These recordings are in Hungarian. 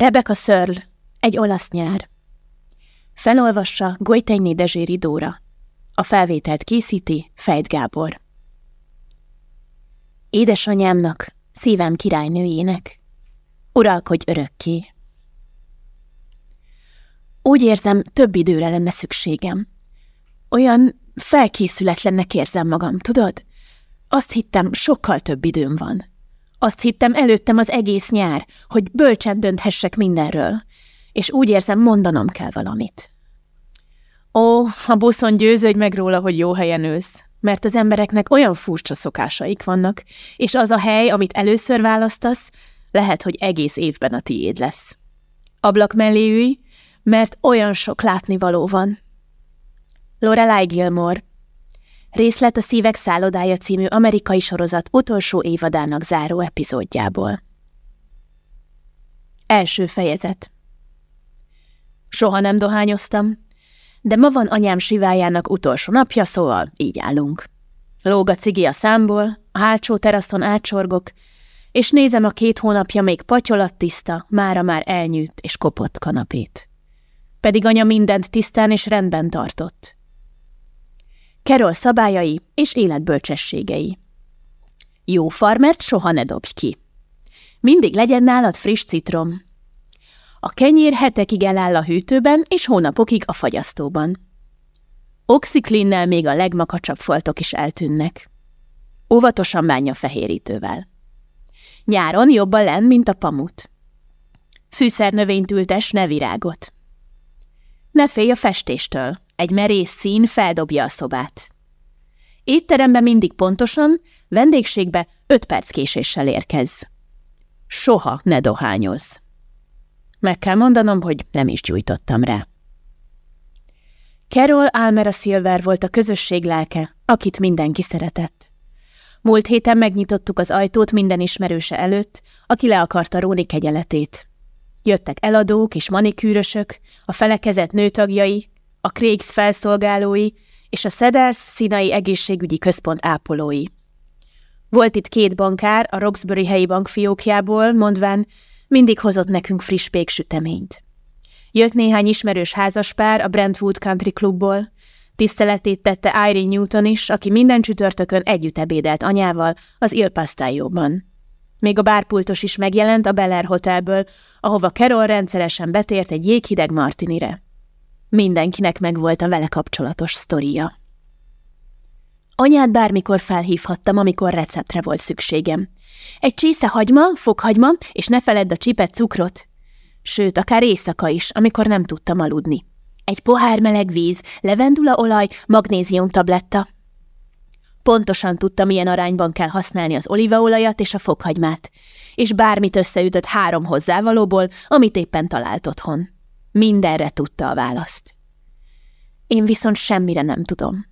Rebecca Szörl, egy olasz nyár. Felolvassa Gojtenyné Dezséri Dóra. A felvételt készíti Fejt Gábor. Édesanyámnak, szívem királynőjének, uralkodj örökké. Úgy érzem, több időre lenne szükségem. Olyan felkészületlennek érzem magam, tudod? Azt hittem, sokkal több időm van. Azt hittem előttem az egész nyár, hogy bölcsen dönthessek mindenről, és úgy érzem, mondanom kell valamit. Ó, a buszon győződj meg róla, hogy jó helyen ülsz, mert az embereknek olyan furcsa szokásaik vannak, és az a hely, amit először választasz, lehet, hogy egész évben a tiéd lesz. Ablak mellé ülj, mert olyan sok látnivaló van. Lorelai Gilmore Részlet a Szívek szállodája című amerikai sorozat utolsó évadának záró epizódjából. Első fejezet Soha nem dohányoztam, de ma van anyám sivájának utolsó napja, szóval így állunk. Lóg a cigi a számból, a hátsó teraszon átsorgok, és nézem a két hónapja még patyolat tiszta, mára már elnyűtt és kopott kanapét. Pedig anya mindent tisztán és rendben tartott. Kerol szabályai és életbölcsességei. Jó farmert soha ne dobj ki. Mindig legyen nálad friss citrom. A kenyér hetekig eláll a hűtőben és hónapokig a fagyasztóban. Oxiklinnel még a legmakacsabb foltok is eltűnnek. Óvatosan bánja fehérítővel. Nyáron jobban len, mint a pamut. Fűszernövényt ültes, ne virágot. Ne félj a festéstől, egy merész szín feldobja a szobát. Étterembe mindig pontosan, vendégségbe öt perc késéssel érkez. Soha ne dohányoz. Meg kell mondanom, hogy nem is gyújtottam rá. Carol Almera Silver volt a közösség lelke, akit mindenki szeretett. Múlt héten megnyitottuk az ajtót minden ismerőse előtt, aki le akarta róni kegyeletét. Jöttek eladók és manikűrösök, a felekezett nőtagjai, a Craigs felszolgálói és a Cedars színai egészségügyi központ ápolói. Volt itt két bankár a Roxbury helyi bankfiókjából, mondván, mindig hozott nekünk friss péksüteményt. Jött néhány ismerős házaspár a Brentwood Country Clubból, tiszteletét tette Irene Newton is, aki minden csütörtökön együtt ebédelt anyával az Il Pastájóban. Még a bárpultos is megjelent a Bel Air Hotelből, ahova Carol rendszeresen betért egy jéghideg martinire. Mindenkinek megvolt a vele kapcsolatos sztoria. Anyát bármikor felhívhattam, amikor receptre volt szükségem. Egy csésze hagyma, fokhagyma, és ne feledd a csipet cukrot. Sőt, akár éjszaka is, amikor nem tudtam aludni. Egy pohár meleg víz, levendulaolaj, magnéziumtabletta. Pontosan tudta, milyen arányban kell használni az olívaolajat és a fokhagymát, és bármit összeütött három hozzávalóból, amit éppen talált otthon. Mindenre tudta a választ. Én viszont semmire nem tudom.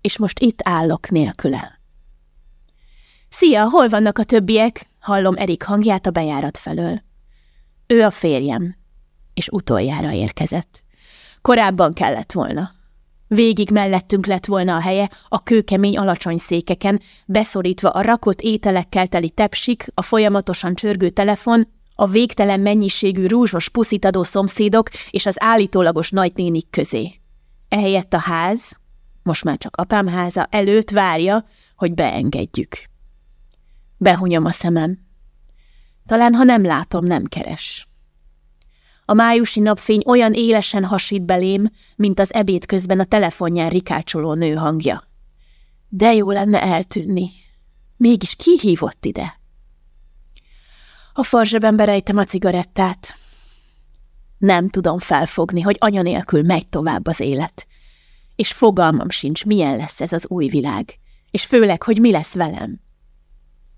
És most itt állok nélküle. Szia, hol vannak a többiek? Hallom Erik hangját a bejárat felől. Ő a férjem, és utoljára érkezett. Korábban kellett volna. Végig mellettünk lett volna a helye, a kőkemény alacsony székeken, beszorítva a rakott ételekkel teli tepsik, a folyamatosan csörgő telefon, a végtelen mennyiségű rúzsos puszitadó szomszédok és az állítólagos nagynénik közé. Ehelyett a ház, most már csak apám háza, előtt várja, hogy beengedjük. Behunyom a szemem. Talán, ha nem látom, nem keres. A májusi napfény olyan élesen hasít belém, mint az ebéd közben a telefonján rikácsoló nő hangja. De jó lenne eltűnni. Mégis ki hívott ide? A farzsebben berejtem a cigarettát. Nem tudom felfogni, hogy anya nélkül megy tovább az élet. És fogalmam sincs, milyen lesz ez az új világ, és főleg, hogy mi lesz velem.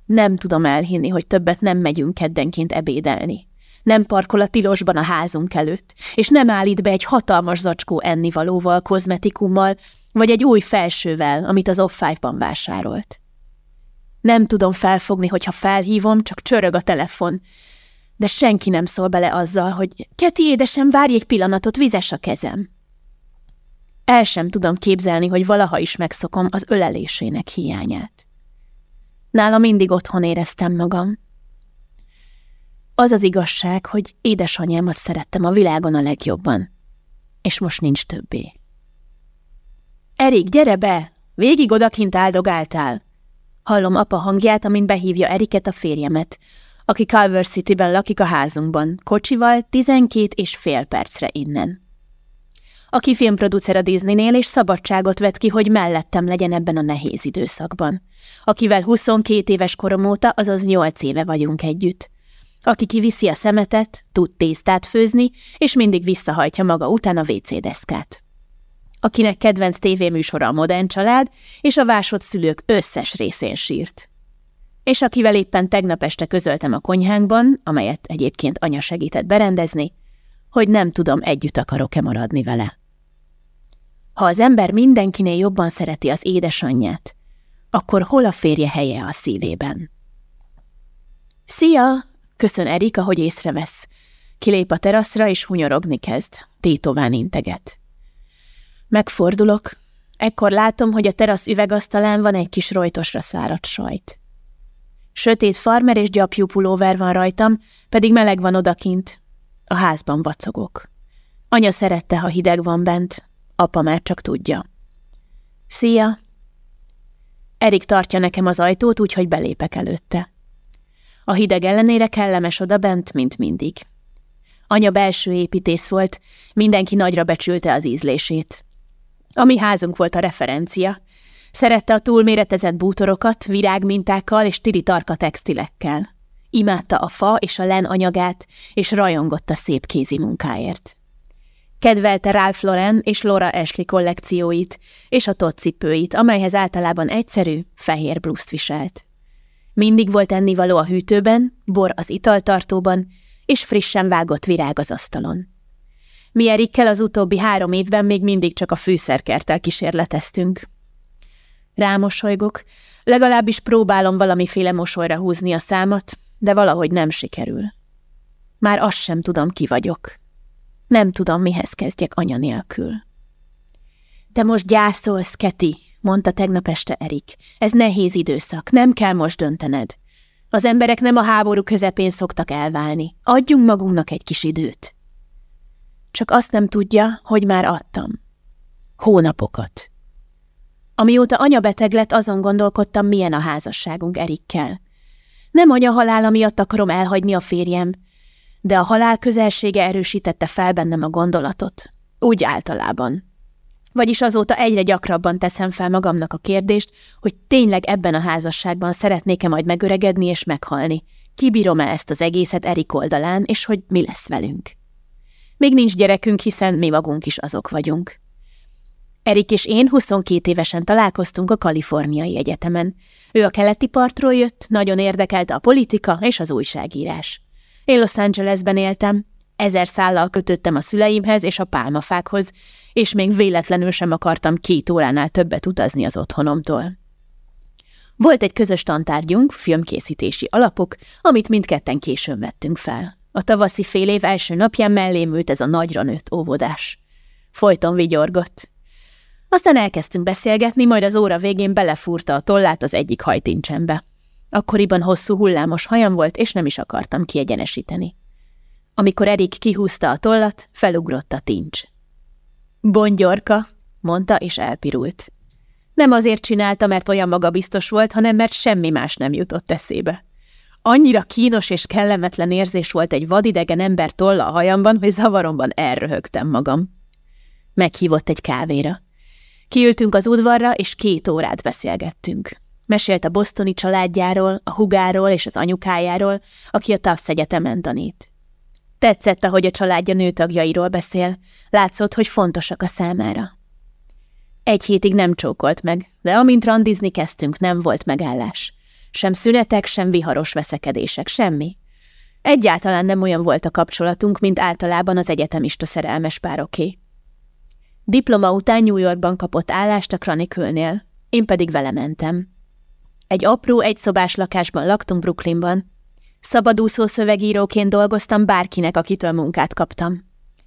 Nem tudom elhinni, hogy többet nem megyünk keddenként ebédelni. Nem parkol a tilosban a házunk előtt, és nem állít be egy hatalmas zacskó ennivalóval, kozmetikummal, vagy egy új felsővel, amit az off-five-ban vásárolt. Nem tudom felfogni, hogyha felhívom, csak csörög a telefon. De senki nem szól bele azzal, hogy Keti édesem, várj egy pillanatot, vizes a kezem. El sem tudom képzelni, hogy valaha is megszokom az ölelésének hiányát. Nála mindig otthon éreztem magam. Az az igazság, hogy édesanyámat szerettem a világon a legjobban. És most nincs többé. Erik, gyere be! Végig odakint áldogáltál! Hallom apa hangját, amint behívja Eriket a férjemet, aki Culver City-ben lakik a házunkban, kocsival 12 és fél percre innen. Aki filmproducer a Disneynél, és szabadságot vett ki, hogy mellettem legyen ebben a nehéz időszakban. Akivel 22 éves korom óta, azaz 8 éve vagyunk együtt. Aki kiviszi a szemetet, tud tésztát főzni, és mindig visszahajtja maga után a WC deszkát. Akinek kedvenc tévéműsora a Modern Család, és a vásott szülők összes részén sírt és akivel éppen tegnap este közöltem a konyhánkban, amelyet egyébként anya segített berendezni, hogy nem tudom, együtt akarok-e maradni vele. Ha az ember mindenkinél jobban szereti az édesanyját, akkor hol a férje helye a szívében? Szia! Köszön Erika, hogy észrevesz. Kilép a teraszra, és hunyorogni kezd. Tétován integet. Megfordulok. Ekkor látom, hogy a terasz üvegasztalán van egy kis rojtosra száradt sajt. Sötét farmer és gyapjú pulóver van rajtam, pedig meleg van odakint. A házban vacogok. Anya szerette, ha hideg van bent, apa már csak tudja. Szia! Erik tartja nekem az ajtót, úgyhogy belépek előtte. A hideg ellenére kellemes oda bent, mint mindig. Anya belső építész volt, mindenki nagyra becsülte az ízlését. A mi házunk volt a referencia, Szerette a túlméretezett bútorokat, virágmintákkal és tiri tarka textilekkel. Imádta a fa és a len anyagát, és rajongott a szép kézi munkáért. Kedvelte Ralph Lauren és Laura Ashley kollekcióit, és a cipőit, amelyhez általában egyszerű, fehér blúzt viselt. Mindig volt ennivaló a hűtőben, bor az italtartóban, és frissen vágott virág az asztalon. Mi Erikkel az utóbbi három évben még mindig csak a fűszerkertel kísérleteztünk, Rámosolygok, legalábbis próbálom valamiféle mosolyra húzni a számat, de valahogy nem sikerül. Már azt sem tudom, ki vagyok. Nem tudom, mihez kezdjek anya nélkül. De most gyászolsz, Keti, mondta tegnap este Erik. Ez nehéz időszak, nem kell most döntened. Az emberek nem a háború közepén szoktak elválni. Adjunk magunknak egy kis időt. Csak azt nem tudja, hogy már adtam. Hónapokat. Amióta anya beteg lett, azon gondolkodtam, milyen a házasságunk Erikkel. Nem anya halála miatt akarom elhagyni a férjem, de a halál közelsége erősítette fel bennem a gondolatot. Úgy általában. Vagyis azóta egyre gyakrabban teszem fel magamnak a kérdést, hogy tényleg ebben a házasságban szeretnék-e majd megöregedni és meghalni. Kibírom-e ezt az egészet Erik oldalán, és hogy mi lesz velünk? Még nincs gyerekünk, hiszen mi magunk is azok vagyunk. Erik és én 22 évesen találkoztunk a Kaliforniai Egyetemen. Ő a keleti partról jött, nagyon érdekelte a politika és az újságírás. Én Los Angelesben éltem, ezer szállal kötöttem a szüleimhez és a pálmafákhoz, és még véletlenül sem akartam két óránál többet utazni az otthonomtól. Volt egy közös tantárgyunk, filmkészítési alapok, amit mindketten későn vettünk fel. A tavaszi fél év első napján mellém ült ez a nagyra nőtt óvodás. Folyton vigyorgott. Aztán elkezdtünk beszélgetni, majd az óra végén belefúrta a tollát az egyik hajtincsembe. Akkoriban hosszú hullámos hajam volt, és nem is akartam kiegyenesíteni. Amikor Erik kihúzta a tollat, felugrott a tincs. Bongyorka, mondta, és elpirult. Nem azért csinálta, mert olyan magabiztos volt, hanem mert semmi más nem jutott eszébe. Annyira kínos és kellemetlen érzés volt egy vadidegen ember tolla a hajamban, hogy zavaromban elröhögtem magam. Meghívott egy kávéra. Kiültünk az udvarra, és két órát beszélgettünk. Mesélt a bosztoni családjáról, a hugáról és az anyukájáról, aki a Tufts Egyetemen tanít. Tetszett, ahogy a családja nőtagjairól beszél, látszott, hogy fontosak a számára. Egy hétig nem csókolt meg, de amint randizni kezdtünk, nem volt megállás. Sem szünetek, sem viharos veszekedések, semmi. Egyáltalán nem olyan volt a kapcsolatunk, mint általában az egyetemista szerelmes pároké. Diploma után New Yorkban kapott állást a Chronicle-nél, én pedig vele mentem. Egy apró, egyszobás lakásban laktunk Brooklynban. Szabadúszó szövegíróként dolgoztam bárkinek, akitől munkát kaptam.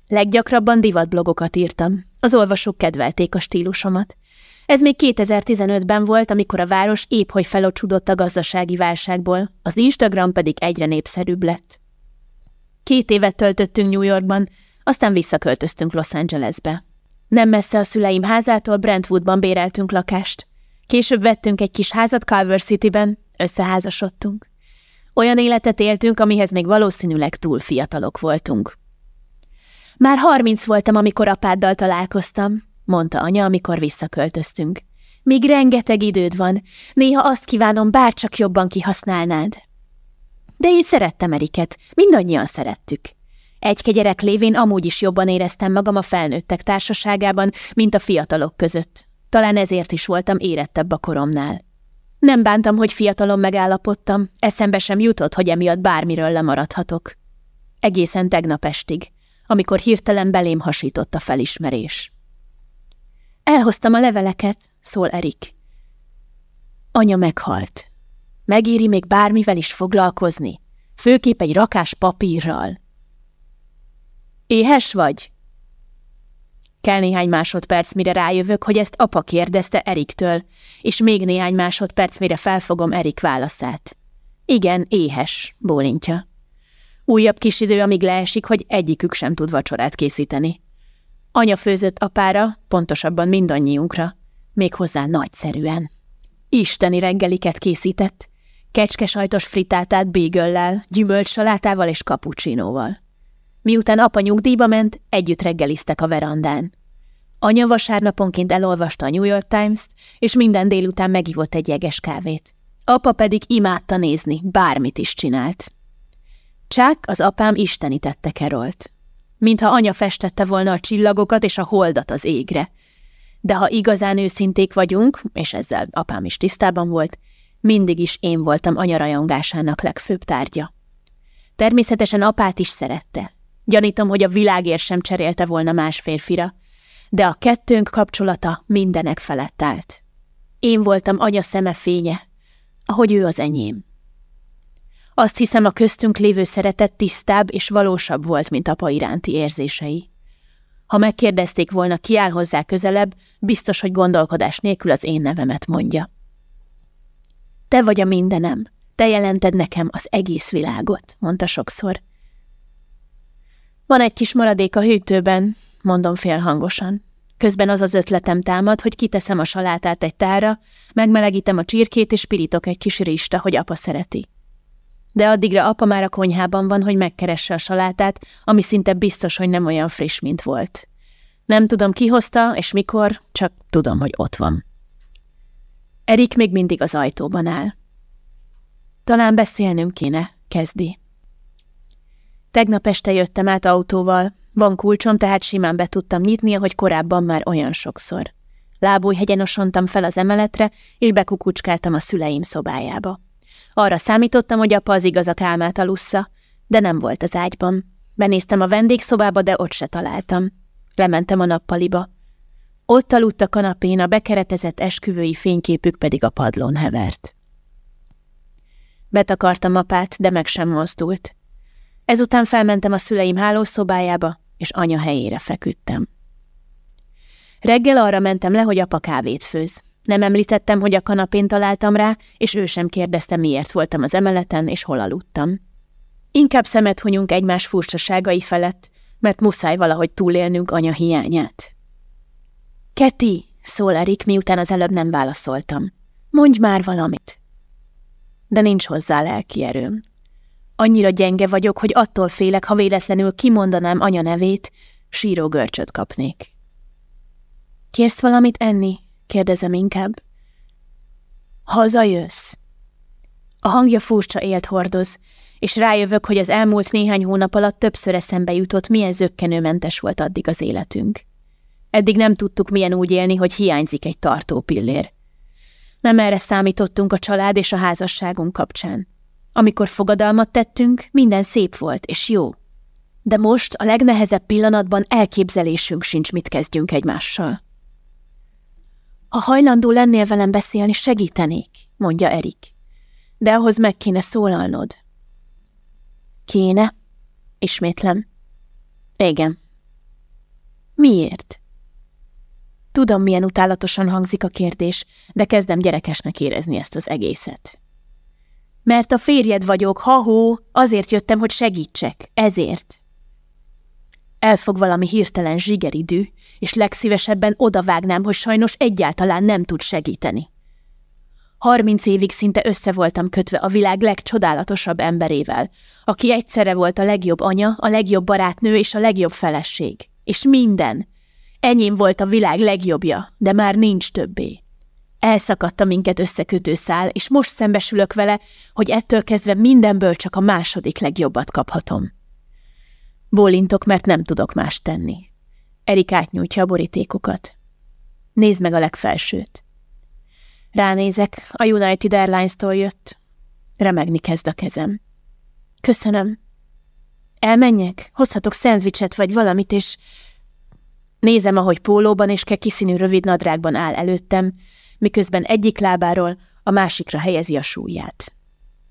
Leggyakrabban divatblogokat írtam. Az olvasók kedvelték a stílusomat. Ez még 2015-ben volt, amikor a város épp hogy felocsudott a gazdasági válságból, az Instagram pedig egyre népszerűbb lett. Két évet töltöttünk New Yorkban, aztán visszaköltöztünk Los Angelesbe. Nem messze a szüleim házától Brentwoodban béreltünk lakást. Később vettünk egy kis házat Culver Cityben, összeházasodtunk. Olyan életet éltünk, amihez még valószínűleg túl fiatalok voltunk. Már harminc voltam, amikor apáddal találkoztam, mondta anya, amikor visszaköltöztünk. Még rengeteg időd van, néha azt kívánom, bárcsak jobban kihasználnád. De én szerettem Eriket, mindannyian szerettük. Egy kegyerek lévén amúgy is jobban éreztem magam a felnőttek társaságában, mint a fiatalok között. Talán ezért is voltam érettebb a koromnál. Nem bántam, hogy fiatalon megállapodtam, eszembe sem jutott, hogy emiatt bármiről lemaradhatok. Egészen tegnap estig, amikor hirtelen belém hasított a felismerés. Elhoztam a leveleket, szól Erik. Anya meghalt. Megéri még bármivel is foglalkozni, főképp egy rakás papírral. Éhes vagy? Kell néhány másodperc, mire rájövök, hogy ezt apa kérdezte Eriktől, és még néhány másodperc, mire felfogom Erik válaszát. Igen, éhes, bólintja. Újabb kis idő, amíg leesik, hogy egyikük sem tud vacsorát készíteni. Anya főzött apára, pontosabban mindannyiunkra, méghozzá nagyszerűen. Isteni reggeliket készített, kecskesajtos fritátát bégöllel, gyümölcsalátával és kapucsinóval. Miután apa nyugdíjba ment, együtt reggeliztek a verandán. Anya vasárnaponként elolvasta a New York Times-t, és minden délután megivott egy jeges kávét. Apa pedig imádta nézni, bármit is csinált. Csak az apám istenítette Kerolt. Mintha anya festette volna a csillagokat és a holdat az égre. De ha igazán őszinték vagyunk, és ezzel apám is tisztában volt, mindig is én voltam anya rajongásának legfőbb tárgya. Természetesen apát is szerette, Gyanítom, hogy a világért sem cserélte volna más férfira, de a kettőnk kapcsolata mindenek felett állt. Én voltam anya szeme fénye, ahogy ő az enyém. Azt hiszem, a köztünk lévő szeretet tisztább és valósabb volt, mint apa iránti érzései. Ha megkérdezték volna, ki áll hozzá közelebb, biztos, hogy gondolkodás nélkül az én nevemet mondja. Te vagy a mindenem, te jelented nekem az egész világot, mondta sokszor. Van egy kis maradék a hűtőben, mondom félhangosan. Közben az az ötletem támad, hogy kiteszem a salátát egy tára, megmelegítem a csirkét, és pirítok egy kis rista, hogy apa szereti. De addigra apa már a konyhában van, hogy megkeresse a salátát, ami szinte biztos, hogy nem olyan friss, mint volt. Nem tudom, ki hozta, és mikor, csak tudom, hogy ott van. Erik még mindig az ajtóban áll. Talán beszélnünk kéne, kezdi. Tegnap este jöttem át autóval. Van kulcsom, tehát simán be tudtam nyitni, ahogy korábban már olyan sokszor. Lábújhegyen osontam fel az emeletre, és bekukucskáltam a szüleim szobájába. Arra számítottam, hogy apa az igazak álmát alussza, de nem volt az ágyban. Benéztem a vendégszobába, de ott se találtam. Lementem a nappaliba. Ott aludt a kanapén, a bekeretezett esküvői fényképük pedig a padlón hevert. Betakartam apát, de meg sem mozdult. Ezután felmentem a szüleim hálószobájába, és anya helyére feküdtem. Reggel arra mentem le, hogy apa kávét főz. Nem említettem, hogy a kanapén találtam rá, és ő sem kérdezte, miért voltam az emeleten, és hol aludtam. Inkább szemet hunyunk egymás furcsaságai felett, mert muszáj valahogy túlélnünk anya hiányát. Keti, szól Erik, miután az előbb nem válaszoltam. Mondj már valamit. De nincs hozzá lelki erőm. Annyira gyenge vagyok, hogy attól félek, ha véletlenül kimondanám anya nevét, síró görcsöt kapnék. Kérsz valamit enni? Kérdezem inkább. Hazajössz. A hangja furcsa élt hordoz, és rájövök, hogy az elmúlt néhány hónap alatt többször eszembe jutott, milyen zöggenőmentes volt addig az életünk. Eddig nem tudtuk, milyen úgy élni, hogy hiányzik egy tartó pillér. Nem erre számítottunk a család és a házasságunk kapcsán. Amikor fogadalmat tettünk, minden szép volt és jó. De most a legnehezebb pillanatban elképzelésünk sincs, mit kezdjünk egymással. Ha hajlandó lennél velem beszélni, segítenék, mondja Erik. De ahhoz meg kéne szólalnod. Kéne? Ismétlem. Igen. Miért? Tudom, milyen utálatosan hangzik a kérdés, de kezdem gyerekesnek érezni ezt az egészet. Mert a férjed vagyok, ha-hó, azért jöttem, hogy segítsek, ezért. Elfog valami hirtelen zsigeridű, és legszívesebben odavágnám, hogy sajnos egyáltalán nem tud segíteni. Harminc évig szinte össze voltam kötve a világ legcsodálatosabb emberével, aki egyszerre volt a legjobb anya, a legjobb barátnő és a legjobb feleség. És minden. Enyém volt a világ legjobbja, de már nincs többé. Elszakadta minket összekötő szál, és most szembesülök vele, hogy ettől kezdve mindenből csak a második legjobbat kaphatom. Bólintok, mert nem tudok más tenni. Erik átnyújtja a borítékokat. Nézd meg a legfelsőt. Ránézek, a United Airlines-tól jött. Remegni kezd a kezem. Köszönöm. Elmenjek? Hozhatok szendvicset vagy valamit, és... Nézem, ahogy pólóban és kekiszínű rövid nadrágban áll előttem, miközben egyik lábáról a másikra helyezi a súlyát.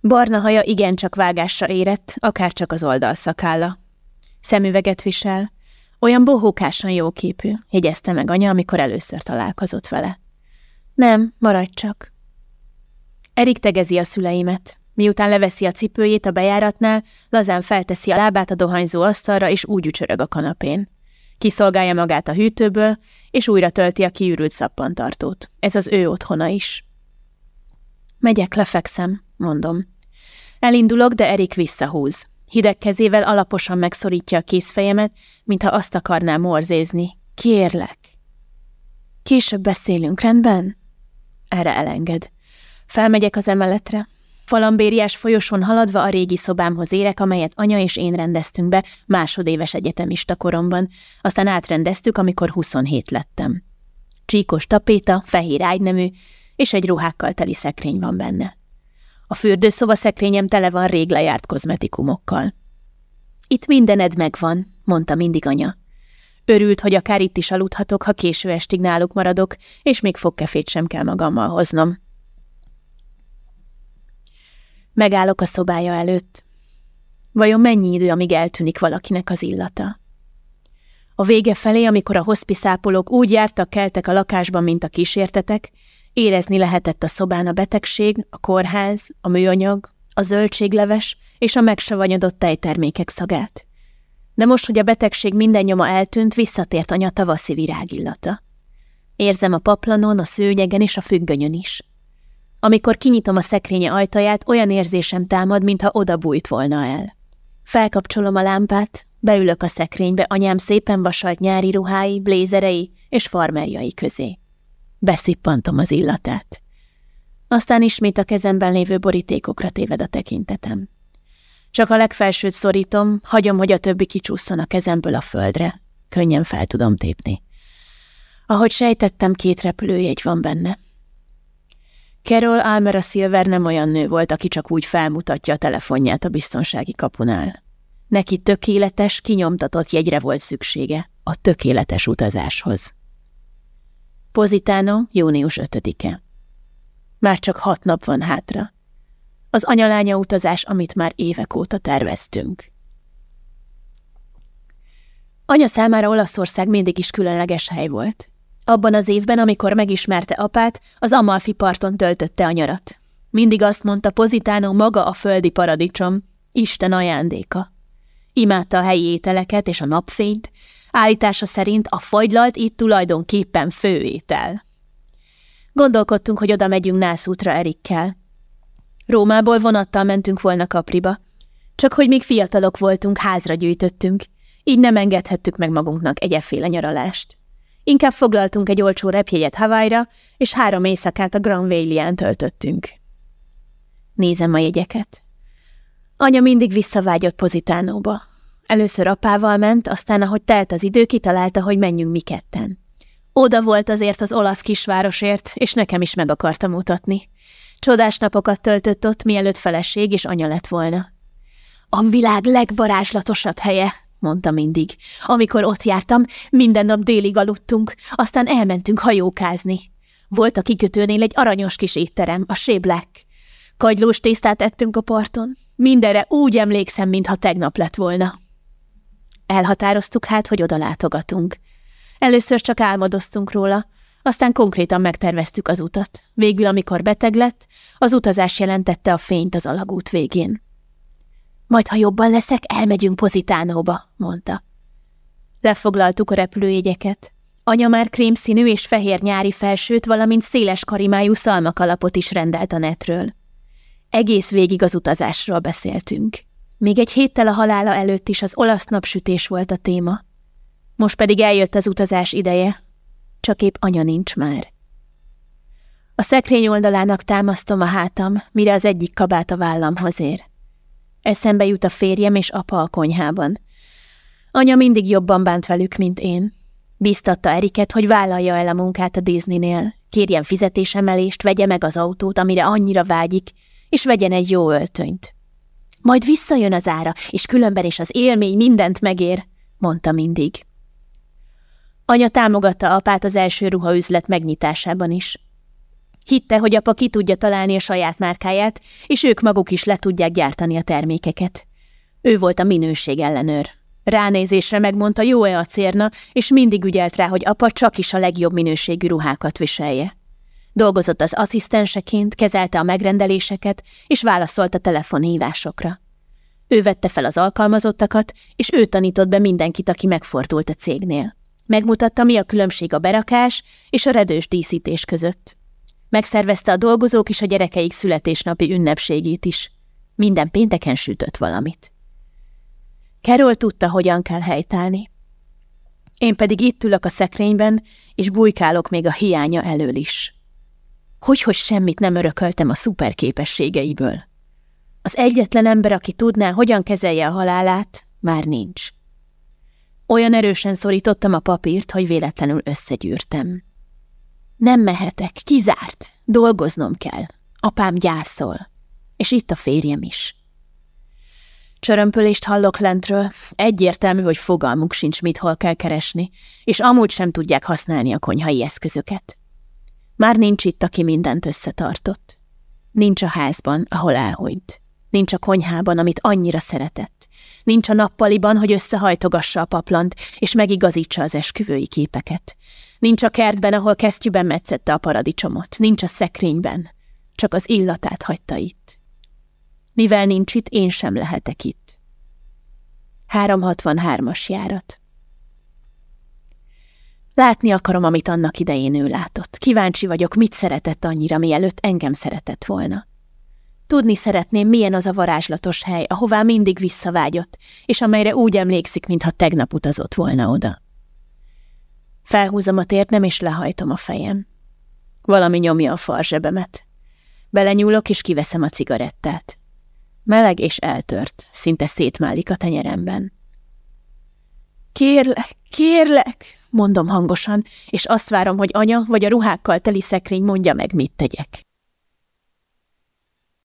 Barna haja igencsak vágásra érett, akár csak az oldalszakálla. Szemüveget visel, olyan bohókásan jóképű, jegyezte meg anya, amikor először találkozott vele. Nem, maradj csak. Erik tegezi a szüleimet. Miután leveszi a cipőjét a bejáratnál, lazán felteszi a lábát a dohányzó asztalra, és úgy ücsörög a kanapén. Kiszolgálja magát a hűtőből, és újra tölti a kiürült szappantartót. Ez az ő otthona is. Megyek, lefekszem, mondom. Elindulok, de Erik visszahúz. Hideg kezével alaposan megszorítja a kézfejemet, mintha azt akarná morzézni. Kérlek. Később beszélünk, rendben? Erre elenged. Felmegyek az emeletre. Falambériás folyosón haladva a régi szobámhoz érek, amelyet anya és én rendeztünk be másodéves egyetemista koromban, aztán átrendeztük, amikor 27 lettem. Csíkos tapéta, fehér ágynemű, és egy ruhákkal teli szekrény van benne. A fürdőszoba szekrényem tele van rég lejárt kozmetikumokkal. Itt mindened megvan, mondta mindig anya. Örült, hogy akár itt is aludhatok, ha késő estig náluk maradok, és még fogkefét sem kell magammal hoznom. Megállok a szobája előtt. Vajon mennyi idő, amíg eltűnik valakinek az illata? A vége felé, amikor a hospiszápolók úgy jártak, keltek a lakásban, mint a kísértetek, érezni lehetett a szobán a betegség, a kórház, a műanyag, a zöldségleves és a megsavanyodott tejtermékek szagát. De most, hogy a betegség minden nyoma eltűnt, visszatért anya tavaszi virágillata. Érzem a paplanon, a szőnyegen és a függönyön is. Amikor kinyitom a szekrénye ajtaját, olyan érzésem támad, mintha oda bújt volna el. Felkapcsolom a lámpát, beülök a szekrénybe anyám szépen vasalt nyári ruhái, blézerei és farmerjai közé. Beszippantom az illatát. Aztán ismét a kezemben lévő borítékokra téved a tekintetem. Csak a legfelsőt szorítom, hagyom, hogy a többi kicsúszson a kezemből a földre. Könnyen fel tudom tépni. Ahogy sejtettem, két repülőjegy van benne. Carol Almera Silver nem olyan nő volt, aki csak úgy felmutatja a telefonját a biztonsági kapunál. Neki tökéletes, kinyomtatott jegyre volt szüksége a tökéletes utazáshoz. Pozitánó, június 5-e. Már csak hat nap van hátra. Az anyalánya utazás, amit már évek óta terveztünk. Anya számára Olaszország mindig is különleges hely volt. Abban az évben, amikor megismerte apát, az Amalfi parton töltötte a nyarat. Mindig azt mondta Pozitánó maga a földi paradicsom, Isten ajándéka. Imádta a helyi ételeket és a napfényt, állítása szerint a fagylalt itt tulajdonképpen főétel. Gondolkodtunk, hogy oda megyünk nászútra Erikkel. Rómából vonattal mentünk volna Kapriba. Csak hogy még fiatalok voltunk, házra gyűjtöttünk, így nem engedhettük meg magunknak egyeféle nyaralást. Inkább foglaltunk egy olcsó repjegyet Hawaii-ra, és három éjszakát a Grand Valley-en töltöttünk. Nézem a jegyeket. Anya mindig visszavágyott Pozitánóba. Először apával ment, aztán, ahogy telt az idő, kitalálta, hogy menjünk mi ketten. Oda volt azért az olasz kisvárosért, és nekem is meg akarta mutatni. Csodás napokat töltött ott, mielőtt feleség és anya lett volna. A világ legvarázslatosabb helye, mondta mindig. Amikor ott jártam, minden nap délig aludtunk, aztán elmentünk hajókázni. Volt a kikötőnél egy aranyos kis étterem, a Séblek. Kagylós tésztát ettünk a parton. Mindenre úgy emlékszem, mintha tegnap lett volna. Elhatároztuk hát, hogy oda látogatunk. Először csak álmodoztunk róla, Aztán konkrétan megterveztük az utat. Végül, amikor beteg lett, az utazás jelentette a fényt az alagút végén. Majd, ha jobban leszek, elmegyünk Pozitánóba, mondta. Lefoglaltuk a repülőjegyeket. Anya már krémszínű és fehér nyári felsőt, valamint széles karimájú szalmakalapot is rendelt a netről. Egész végig az utazásról beszéltünk. Még egy héttel a halála előtt is az olasz napsütés volt a téma. Most pedig eljött az utazás ideje, csak épp anya nincs már. A szekrény oldalának támasztom a hátam, mire az egyik kabát a vállamhoz ér. Eszembe jut a férjem és apa a konyhában. Anya mindig jobban bánt velük, mint én. Biztatta Eriket, hogy vállalja el a munkát a Disneynél, kérjen fizetésemelést, vegye meg az autót, amire annyira vágyik, és vegyen egy jó öltönyt. Majd visszajön az ára, és különben is az élmény mindent megér, mondta mindig. Anya támogatta apát az első ruhaüzlet megnyitásában is. Hitte, hogy apa ki tudja találni a saját márkáját, és ők maguk is le tudják gyártani a termékeket. Ő volt a minőség ellenőr. Ránézésre megmondta, jó-e a cérna, és mindig ügyelt rá, hogy apa csak is a legjobb minőségű ruhákat viselje. Dolgozott az asszisztenseként, kezelte a megrendeléseket, és válaszolt a telefonhívásokra. Ő vette fel az alkalmazottakat, és ő tanított be mindenkit, aki megfordult a cégnél. Megmutatta, mi a különbség a berakás és a redős díszítés között. Megszervezte a dolgozók és a gyerekeik születésnapi ünnepségét is. Minden pénteken sütött valamit. Carol tudta, hogyan kell helytállni. Én pedig itt ülök a szekrényben, és bujkálok még a hiánya elől is. Hogy, hogy semmit nem örököltem a szuperképességeiből. Az egyetlen ember, aki tudná, hogyan kezelje a halálát, már nincs. Olyan erősen szorítottam a papírt, hogy véletlenül összegyűrtem. Nem mehetek, kizárt, dolgoznom kell. Apám gyászol. És itt a férjem is. Csörömpölést hallok lentről, egyértelmű, hogy fogalmuk sincs, mit hol kell keresni, és amúgy sem tudják használni a konyhai eszközöket. Már nincs itt, aki mindent összetartott. Nincs a házban, ahol elhújt. Nincs a konyhában, amit annyira szeretett. Nincs a nappaliban, hogy összehajtogassa a paplant, és megigazítsa az esküvői képeket. Nincs a kertben, ahol kesztyűben metszette a paradicsomot. Nincs a szekrényben. Csak az illatát hagyta itt. Mivel nincs itt, én sem lehetek itt. 363-as járat. Látni akarom, amit annak idején ő látott. Kíváncsi vagyok, mit szeretett annyira, mielőtt engem szeretett volna. Tudni szeretném, milyen az a varázslatos hely, ahová mindig visszavágyott, és amelyre úgy emlékszik, mintha tegnap utazott volna oda. Felhúzom a térnem, és lehajtom a fejem. Valami nyomja a farzsebemet. Belenyúlok, és kiveszem a cigarettát. Meleg és eltört, szinte szétmálik a tenyeremben. Kérlek, kérlek, mondom hangosan, és azt várom, hogy anya vagy a ruhákkal teli szekrény mondja meg, mit tegyek.